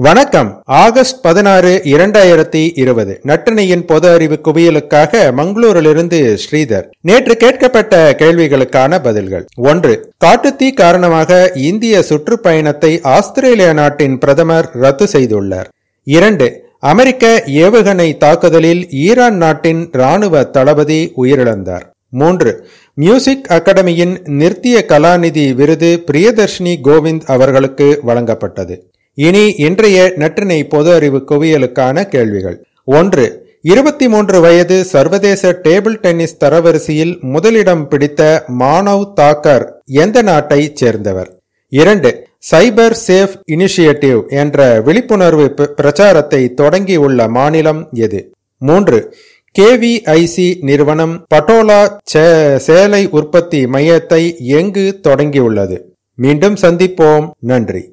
வணக்கம். ஆகஸ்ட் பதினாறு இரண்டாயிரத்தி இருபது. நட்டினையின் பொது அறிவு குவியலுக்காக மங்களூரிலிருந்து ஸ்ரீதர். நேற்று கேட்கப்பட்ட கேள்விகளுக்கான பதில்கள். ஒன்று காட்டுத்தீ காரணமாக இந்திய சுற்றுப்பயணத்தை ஆஸ்திரேலிய நாட்டின் பிரதமர் ரத்து செய்துள்ளார். இரண்டு அமெரிக்க ஏவுகணை தாக்குதலில் ஈரான் நாட்டின் ராணுவ தளபதி உயிரிழந்தார். மூன்று மியூசிக் அகாடமியின் நிறுத்திய கலாநிதி விருது பிரியதர்ஷினி கோவிந்த் அவர்களுக்கு வழங்கப்பட்டது. இனி இன்றைய நற்றினை பொது அறிவு குவியலுக்கான கேள்விகள். ஒன்று இருபத்தி மூன்று வயது சர்வதேச டேபிள் டென்னிஸ் தரவரிசையில் முதலிடம் பிடித்த மானவ் தாக்கர் எந்த நாட்டை சேர்ந்தவர்? இரண்டு சைபர் சேஃப் இனிஷியேட்டிவ் என்ற விழிப்புணர்வு பிரச்சாரத்தை தொடங்கியுள்ள மாநிலம் எது? மூன்று கேவிஐசி நிறுவனம் பட்டோலா சேலை உற்பத்தி மையத்தை எங்கு தொடங்கியுள்ளது? மீண்டும் சந்திப்போம். நன்றி.